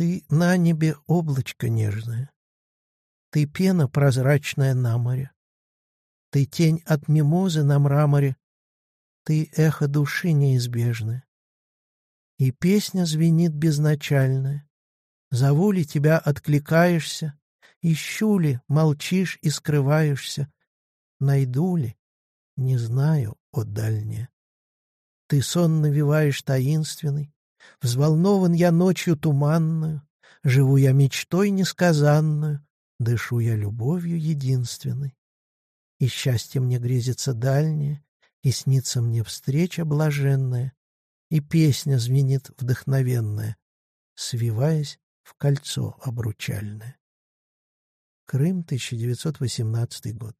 Ты на небе облачко нежное, Ты пена прозрачная на море, Ты тень от мимозы на мраморе, Ты эхо души неизбежное. И песня звенит безначальная, Зову ли тебя, откликаешься, Ищу ли, молчишь и скрываешься, Найду ли, не знаю, о дальняя. Ты сон навеваешь таинственный, Взволнован я ночью туманную, Живу я мечтой несказанную, Дышу я любовью единственной. И счастье мне грезится дальнее, И снится мне встреча блаженная, И песня звенит вдохновенная, Свиваясь в кольцо обручальное. Крым, 1918 год.